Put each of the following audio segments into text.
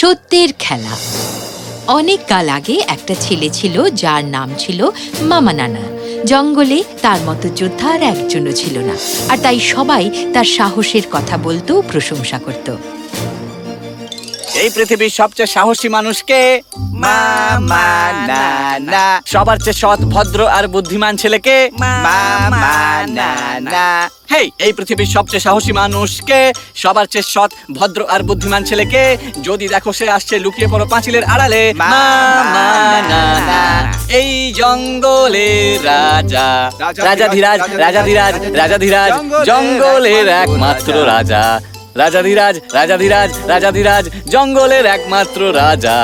সত্যের খেলা। অনেক কাল আগে একটা ছেলে ছিল, যার নাম ছিল মামা নানা। জঙ্গলে তার মতো যোদ্ধা আর একজনও ছিল না। আর তাই সবাই তার সাহসের কথা বলতো প্রশংসা করত। এই পৃথিবীর সবচেয়ে সাহসী মানুষকে মামা নানা সবার চেয়ে সৎ ভদ্র আর বুদ্ধিমান ছেলেকে মামা নানা হেই এই পৃথিবীর সবচেয়ে সাহসী মানুষকে সবার চেয়ে সৎ ভদ্র আর বুদ্ধিমান ছেলেকে যদি দেখো সে আসছে লুকিয়ে পড়ো পাঁচিলের আড়ালে। মামা নানা এই জঙ্গলের রাজা। রাজাধিরাজ রাজাধিরাজ রাজাধিরাজ। জঙ্গলের একমাত্র রাজা। রাজাধিরাজ রাজাধিরাজ রাজাধিরাজ। জঙ্গলের একমাত্র রাজা।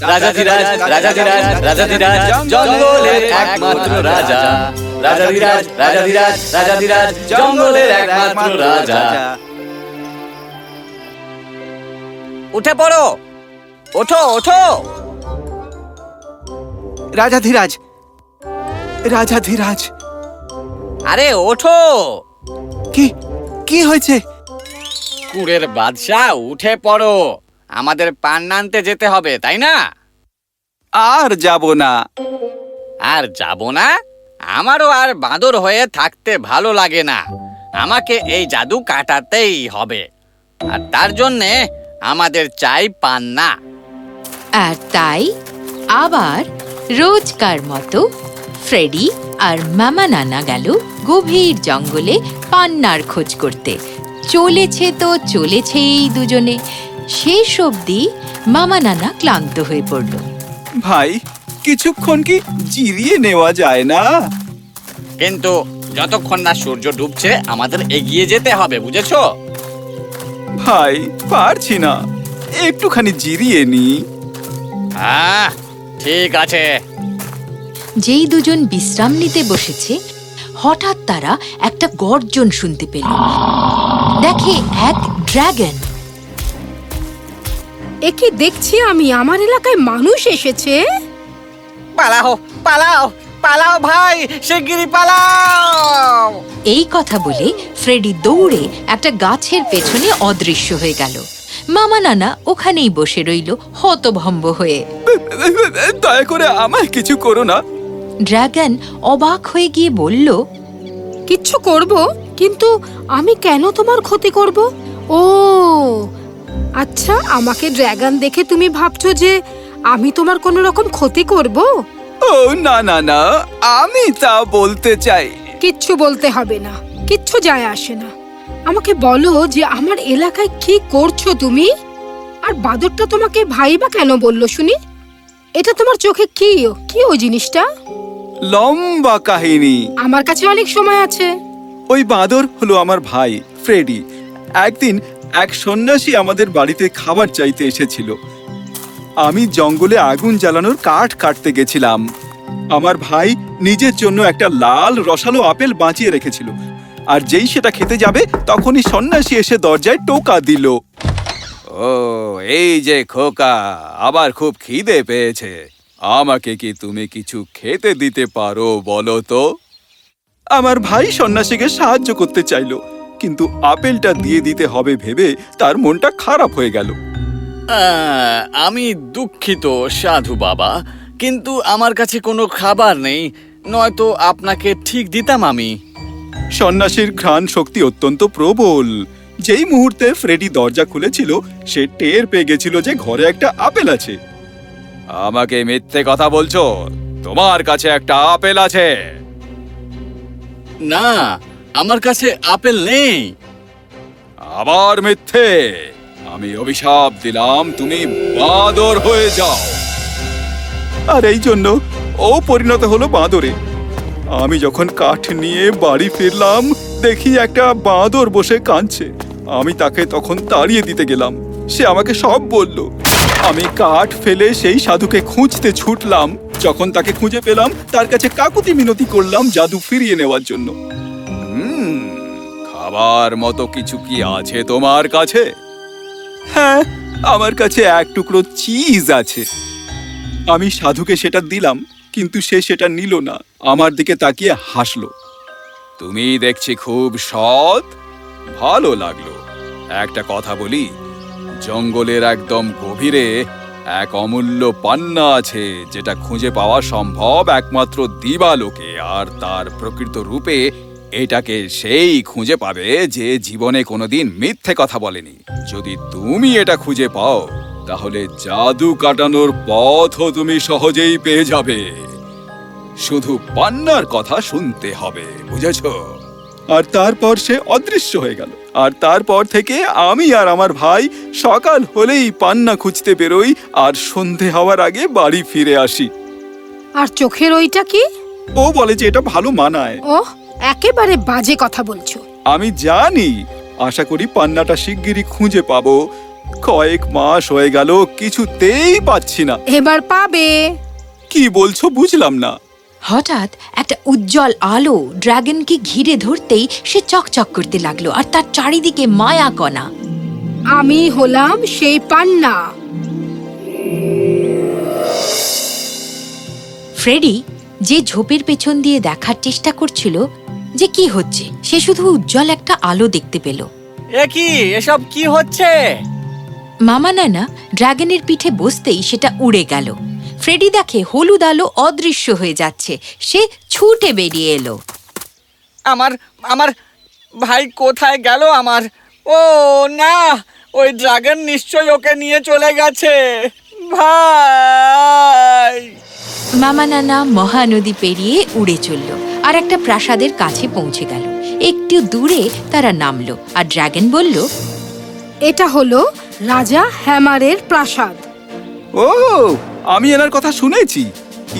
রাজাধিরাজ রাজাধিরাজ রাজাধিরাজ জঙ্গলের একমাত্র রাজা। রাজাধিরাজ রাজাধিরাজ রাজাধিরাজ জঙ্গলের একমাত্র রাজা। উঠে পড়ো। ওঠো ওঠো। রাজাধিরাজ রাজাধিরাজ আরে ওঠো। কি কি হয়েছে? কুড়ের বাদশাহ উঠে পড়ো। আমাদের পান আনতে যেতে হবে তাই না? আর যাব না। আর যাব না? আমারও আর বাঁদর হয়ে থাকতে ভালো লাগে না। আমাকে এই জাদু কাটাতেই হবে। আর তার জন্যে আমাদের চাই পান্না। আর তাই আবার রোজকার মতো ফ্রেডি আর মামা নানা গেল গভীর জঙ্গলে পান্নার খোঁজ করতে। চলেছে তো চলেছে এই দুজনে। শেষ অবধি মামা নানা ক্লান্ত হয়ে পড়ল। ভাই কিছুক্ষণ কি জিরিয়ে নেওয়া যায় না? কিন্তু যতক্ষণ না সূর্য ডুবছে আমাদের এগিয়ে যেতে হবে বুঝেছ? ভাই পারছি না। একটুখানি জিরিয়ে নি হ্যাঁ ঠিক আছে। যেই দুজন বিশ্রাম নিতে বসেছে হঠাৎ তারা একটা গর্জন শুনতে পেল। দেখে এক ড্রাগন একে দেখছি আমি আমার এলাকায় মানুষ এসেছে। পালাও পালাও পালাও ভাই শিগগিরই পালাও। এই কথা বলে ফ্রেডি দৌড়ে একটা গাছের পেছনে অদৃশ্য হয়ে গেল। মামা নানা ওখানেই বসে রইল হতভম্ব হয়ে। দয়া করে আমায় কিছু করো না। ড্রাগন অবাক হয়ে গিয়ে বলল কিচ্ছু করব কিন্তু আমি কেন তোমার ক্ষতি করব? ও আচ্ছা আমাকে ড্রাগন দেখে তুমি ভাবছ যে আমি তোমার কোনো রকম ক্ষতি করব? ও না না না আমি তা বলতে চাই। কিচ্ছু বলতে হবে না কিচ্ছু যায় আসে না। আমাকে বলো যে আমার এলাকায় কি করছ তুমি? আর বাদরটা তোমাকে ভাই বা কেন বলল শুনি? এটা তোমার চোখে কি কি ওই জিনিসটা? লম্বা কাহিনী। আমার কাছে অনেক সময় আছে। ওই বাঁদর হলো আমার ভাই ফ্রেডি। একদিন এক সন্ন্যাসী আমাদের বাড়িতে খাবার চাইতে এসেছিল। আমি জঙ্গলে আগুন জ্বালানোর কাঠ কাটতে গেছিলাম। আমার ভাই নিজের জন্য একটা লাল রসালো আপেল বাঁচিয়ে রেখেছিল। আর যেই সেটা খেতে যাবে তখনই সন্ন্যাসী এসে দরজায় টোকা দিল। ও এই যে খোকা আবার খুব খিদে পেয়েছে। আমাকে কি তুমি কিছু খেতে দিতে পারো বলো তো? আমার ভাই সন্ন্যাসীকে সাহায্য করতে চাইলো। কিন্তু আপেলটা দিয়ে দিতে হবে ভেবে তার মনটা খারাপ হয়ে গেল। আমি দুঃখিত সাধু বাবা। কিন্তু আমার কাছে কোনো খাবার নেই নয়তো আপনাকে ঠিক দিতাম আমি। সন্ন্যাসীর ঘ্রাণ শক্তি অত্যন্ত প্রবল। যেই মুহূর্তে ফ্রেডি দরজা খুলেছিল সে টের পেয়ে গেছিল যে ঘরে একটা আপেল আছে। আমাকে মিথ্যে কথা বলছো? তোমার কাছে একটা আপেল আছে। না আমার কাছে আপেল নেই। আবার মিথ্যে। আমি অভিশাপ দিলাম তুমি বাঁদর হয়ে যাও। আর এই জন্য ও পরিণত হলো বাঁদরে। আমি যখন কাঠ নিয়ে বাড়ি ফিরলাম দেখি একটা বাঁদর বসে কাঁদছে। আমি তাকে তখন তাড়িয়ে দিতে গেলাম। সে আমাকে সব বলল। আমি কাঠ ফেলে সেই সাধুকে খুঁজতে ছুটলাম। যখন তাকে খুঁজে পেলাম তার কাছে কাকুতি মিনতি করলাম জাদু ফিরিয়ে নেওয়ার জন্য। খাবার মতো কিছু কি আছে তোমার কাছে? হ্যাঁ আমার কাছে এক টুকরো চিজ আছে। আমি সাধুকে সেটা দিলাম, কিন্তু সে সেটা নিল না। আমার দিকে তাকিয়ে হাসলো। তুমি দেখছি খুব সৎ। ভালো লাগল। একটা কথা বলি, জঙ্গলের একদম গভীরে এক অমূল্য পান্না আছে, যেটা খুঁজে পাওয়া সম্ভব একমাত্র দিবালোকে আর তার প্রকৃত রূপে এটাকে সেই খুঁজে পাবে যে জীবনে কোনোদিন মিথ্যে কথা বলেনি। যদি তুমি এটা খুঁজে পাও তাহলে জাদু কাটানোর পথও তুমি সহজেই পেয়ে যাবে। শুধু পান্নার কথা শুনতে হবে বুঝেছ? আর তারপর সে অদৃশ্য হয়ে গেল। আর তারপর থেকে আমি আর আমার ভাই সকাল হলেই পান্না খুঁজতে বেরোই আর সন্ধে হওয়ার আগে বাড়ি ফিরে আসি। আর চোখের ওইটা কি? ও বলে যে এটা ভালো মানায়। ওহ একেবারে বাজে কথা বলছো। আমি জানি। আশা করি পান্নাটা শিগগিরই খুঁজে পাবো। কয়েক মাস হয়ে গেল কিছুতেই পাচ্ছি না। এবার পাবে। কি বলছো বুঝলাম না। হঠাৎ একটা উজ্জ্বল আলো ড্রাগনকে ঘিরে ধরতেই সে চকচক করতে লাগল আর তার চারিদিকে মায়া কণা। আমি হলাম সেই পান্না। ফ্রেডি যে ঝোপের পেছন দিয়ে দেখার চেষ্টা করছিল যে কি হচ্ছে? সে শুধু উজ্জ্বল একটা আলো দেখতে পেল। এ কি? এসব কি হচ্ছে? মামা নানা ড্রাগনের পিঠে বসতেই সেটা উড়ে গেল। ফ্রেডি দেখে হলুদ আলো অদৃশ্য হয়ে যাচ্ছে। সে ছুটে বেরিয়ে এলো। আমার আমার ভাই কোথায় গেল আমার? ও না ওই ড্রাগন নিশ্চয়ই ওকে নিয়ে চলে গেছে। ভাই! মামা নানা মহানদী পেরিয়ে উড়ে চলল। আর একটা প্রাসাদের কাছে পৌঁছে গেল। একটু দূরে তারা নামলো আর ড্রাগন বলল এটা হলো রাজা হ্যামারের প্রাসাদ। ও আমি এনার কথা শুনেছি।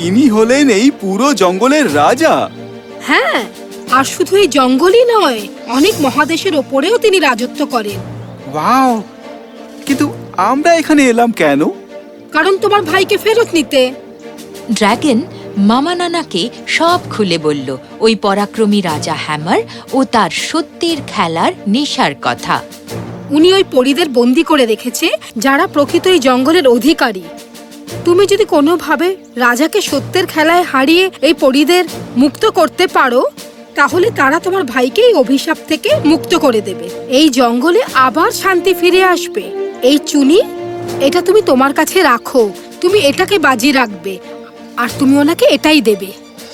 ইনি হলেন এই পুরো জঙ্গলের রাজা। হ্যাঁ আর শুধু এই জঙ্গলই নয় অনেক মহাদেশের ওপরেও তিনি রাজত্ব করেন। ওয়াও কিন্তু আমরা এখানে এলাম কেন? কারণ তোমার ভাইকে ফেরত নিতে। ড্রাগন মামা নানাকে সব খুলে বলল, ওই পরাক্রমী রাজা হ্যামার ও তার সত্যের খেলার নেশার কথা। উনি ওই পরিদের বন্দি করে রেখেছে, যারা প্রকৃত এই জঙ্গলের অধিকারী। তুমি যদি কোনোভাবে রাজাকে সত্যের খেলায় হারিয়ে এই পরিদের মুক্ত করতে পারো, তাহলে তারা তোমার ভাইকে এই অভিশাপ থেকে মুক্ত করে দেবে। এই জঙ্গলে আবার শান্তি ফিরে আসবে। এই চুনি, এটা তুমি তোমার কাছে রাখো। তুমি এটাকে বাজি রাখবে। আর তুমি ওনাকে এটাই দেবে।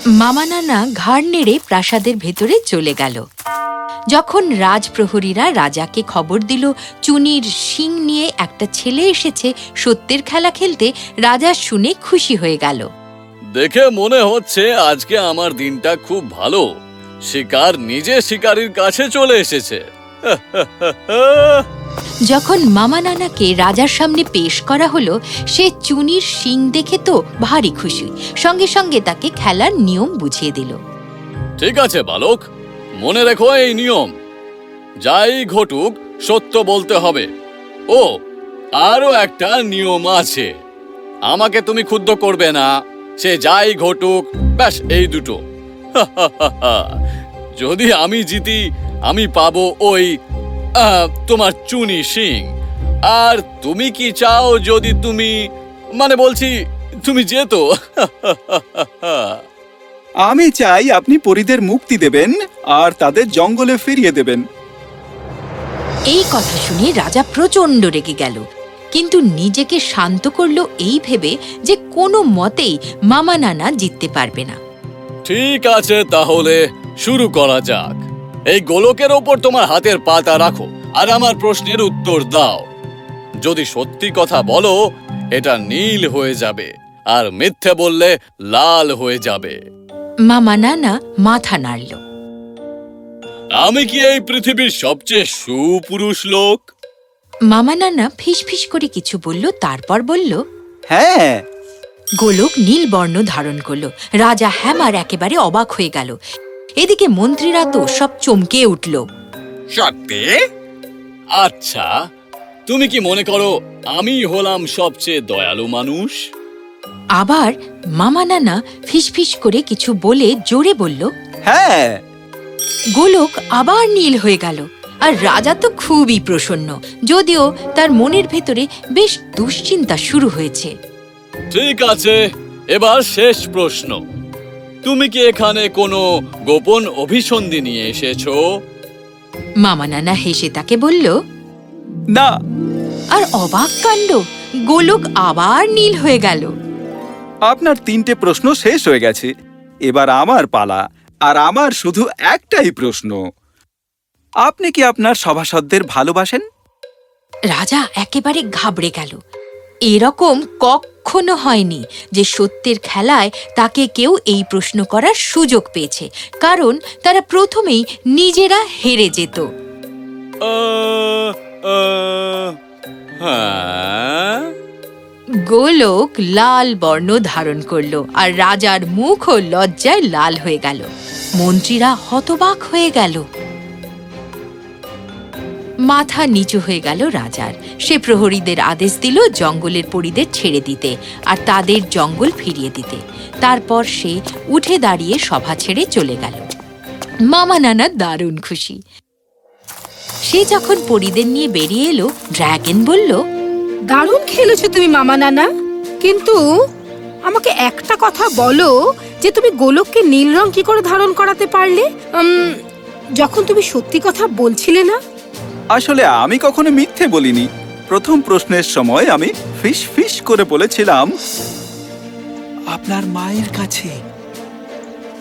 মামা নানা ঘাড় নেড়ে প্রাসাদের ভেতরে চলে গেল। যখন রাজপ্রহরীরা রাজাকে খবর দিল চুনির শিং নিয়ে একটা ছেলে এসেছে সত্যের খেলা খেলতে রাজা শুনে খুশি হয়ে গেল। দেখে মনে হচ্ছে আজকে আমার দিনটা খুব ভালো। শিকার নিজে শিকারীর কাছে চলে এসেছে। যখন মামা নানাকে রাজার সামনে পেশ করা হলো, সে চুনির শিং দেখে তো ভারী খুশি। সঙ্গে সঙ্গে তাকে খেলার নিয়ম বুঝিয়ে দিল। ঠিক আছে, বালক। মনে রেখো এই নিয়ম। যাই ঘটুক, সত্য বলতে হবে। ও, আরও একটা নিয়ম আছে। আমাকে তুমি ক্ষুদ্ধ করবে না। সে যাই ঘটুক, ব্যাস, এই দুটো। যদি আমি জিতি, আমি পাবো ওই তোমার চুনি সিং। আর তুমি কি চাও যদি তুমি মানে বলছি তুমি যেত? আমি চাই আপনি পরীদের মুক্তি দেবেন আর তাদের জঙ্গলে ফিরিয়ে দেবেন। এই কথা শুনে রাজা প্রচণ্ড রেগে গেল কিন্তু নিজেকে শান্ত করল এই ভেবে যে কোনো মতেই মামা নানা জিততে পারবে না। ঠিক আছে তাহলে শুরু করা যাক। এই গোলকের ওপর তোমার হাতের পাতা রাখো আর আমার প্রশ্নের উত্তর দাও। যদি সত্যি কথা বলো এটা নীল হয়ে যাবে আর মিথ্যে বললে লাল হয়ে যাবে। মামা নানা মাথা নাড়ল। আমি কি এই পৃথিবীর সবচেয়ে সুপুরুষ লোক? মামা নানা ফিস ফিস করে কিছু বলল তারপর বলল হ্যাঁ। গোলক নীল বর্ণ ধারণ করল। রাজা হ্যামার একেবারে অবাক হয়ে গেল। এদিকে মন্ত্রীরা তো সব চমকে উঠল। সত্যি? আচ্ছা তুমি কি মনে করো আমি হলাম সবচেয়ে দয়ালু মানুষ? আবার মামা নানা ফিসফিস করে কিছু বলে জোরে বলল হ্যাঁ। গোলক আবার নীল হয়ে গেল আর রাজা তো খুবই প্রসন্ন যদিও তার মনের ভেতরে বেশ দুশ্চিন্তা শুরু হয়েছে। ঠিক আছে এবার শেষ প্রশ্ন। তুমি কি এখানে কোনো গোপন অভিসন্ধি নিয়ে এসেছ? মামা নানা হেসে তাকে বলল না। আর অবাক কাণ্ড গোলক আবার নীল হয়ে গেল। আপনার তিনটে প্রশ্ন শেষ হয়ে গেছে। এবার আমার পালা আর আমার শুধু একটাই প্রশ্ন। আপনি কি আপনার সভাসদদের ভালোবাসেন? রাজা একেবারে ঘাবড়ে গেল। এরকম কখনো হয়নি যে সত্যের খেলায় তাকে কেউ এই প্রশ্ন করার সুযোগ পেয়েছে। কারণ তারা প্রথমেই নিজেরা হেরে যেত। গোলক লাল বর্ণ ধারণ করল আর রাজার মুখও লজ্জায় লাল হয়ে গেল। মন্ত্রীরা হতবাক হয়ে গেল। মাথা নিচু হয়ে গেল রাজার। সে প্রহরীদের আদেশ দিল জঙ্গলের পরীদের ছেড়ে দিতে আর তাদের জঙ্গল ফিরিয়ে দিতে। তারপর সে উঠে দাঁড়িয়ে সভা ছেড়ে চলে গেল। মামা নানা দারুণ খুশি। সে যখন পরীদের নিয়ে বেরিয়ে এলো ড্র্যাগন বলল, দারুণ খেলেছো তুমি মামা নানা। কিন্তু আমাকে একটা কথা বলো, যে তুমি গোলককে নীল রং কি করে ধারণ করাতে পারলে? যখন তুমি সত্যি কথা বলছিলে না আসলে আমি কখনো মিথ্যে বলিনি। প্রথম প্রশ্নের সময় আমি ফিস ফিস করে বলেছিলাম আপনার মায়ের কাছে।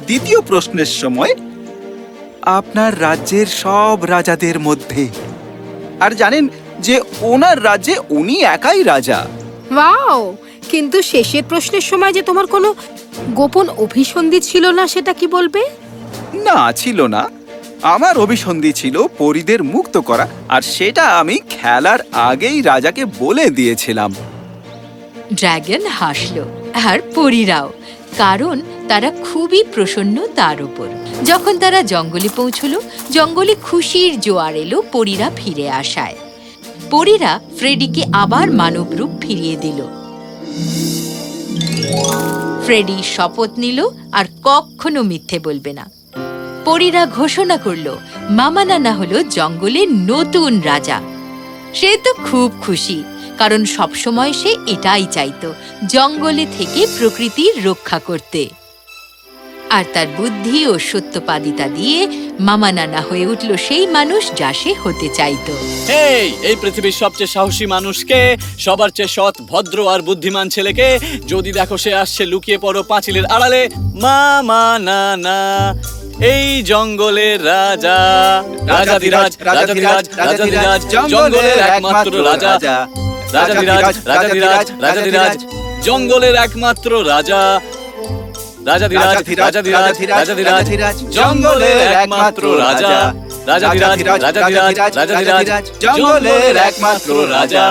দ্বিতীয় প্রশ্নের সময় আপনার রাজ্যের সব রাজাদের মধ্যে। আর জানেন যে ওনার রাজ্যে উনি একাই রাজা। ওয়াও! কিন্তু শেষের প্রশ্নের সময় যে তোমার কোনো গোপন অভিসন্ধি ছিল না সেটা কি বলবে? না ছিল না। আমার অভিসন্ধি ছিল পরীদের মুক্ত করা, আর সেটা আমি খেলার আগেই রাজাকে বলে দিয়েছিলাম। ড্র্যাগন হাসল, আর পরীরাও, কারণ তারা খুবই প্রসন্ন তার উপর। যখন তারা জঙ্গলে পৌঁছল, জঙ্গলে খুশির জোয়ার এলো পরীরা ফিরে আসায়। পরীরা ফ্রেডিকে আবার মানব রূপ ফিরিয়ে দিল। ফ্রেডি শপথ নিল, আর কখনো মিথ্যে বলবে না। পরীরা ঘোষণা করল মামা নানা হলো জঙ্গলের নতুন রাজা। সে তো খুব খুশি, কারণ সবসময় সে এটাই চাইতো, জঙ্গলে থেকে প্রকৃতির রক্ষা করতে। আর তার বুদ্ধি ও সত্যপাদিতা দিয়ে মামা নানা হয়ে উঠল সেই মানুষ যা সে হতে চাইতো। এই পৃথিবীর সবচেয়ে সাহসী মানুষকে, সবার চেয়ে সৎ, ভদ্র আর বুদ্ধিমান ছেলেকে যদি দেখো সে আসছে, লুকিয়ে পড়ো পাঁচিলের আড়ালে মা মা না না। এই জঙ্গলের রাজা রাজাধিরাজ রাজাধিরাজ রাজাধিরাজ জঙ্গলের একমাত্র রাজা রাজাধিরাজ রাজাধিরাজ রাজাধিরাজ জঙ্গলের একমাত্র রাজা রাজাধিরাজ রাজাধিরাজ রাজাধিরাজ জঙ্গলের একমাত্র রাজা রাজাধিরাজ রাজাধিরাজ রাজাধিরাজ জঙ্গলের একমাত্র রাজা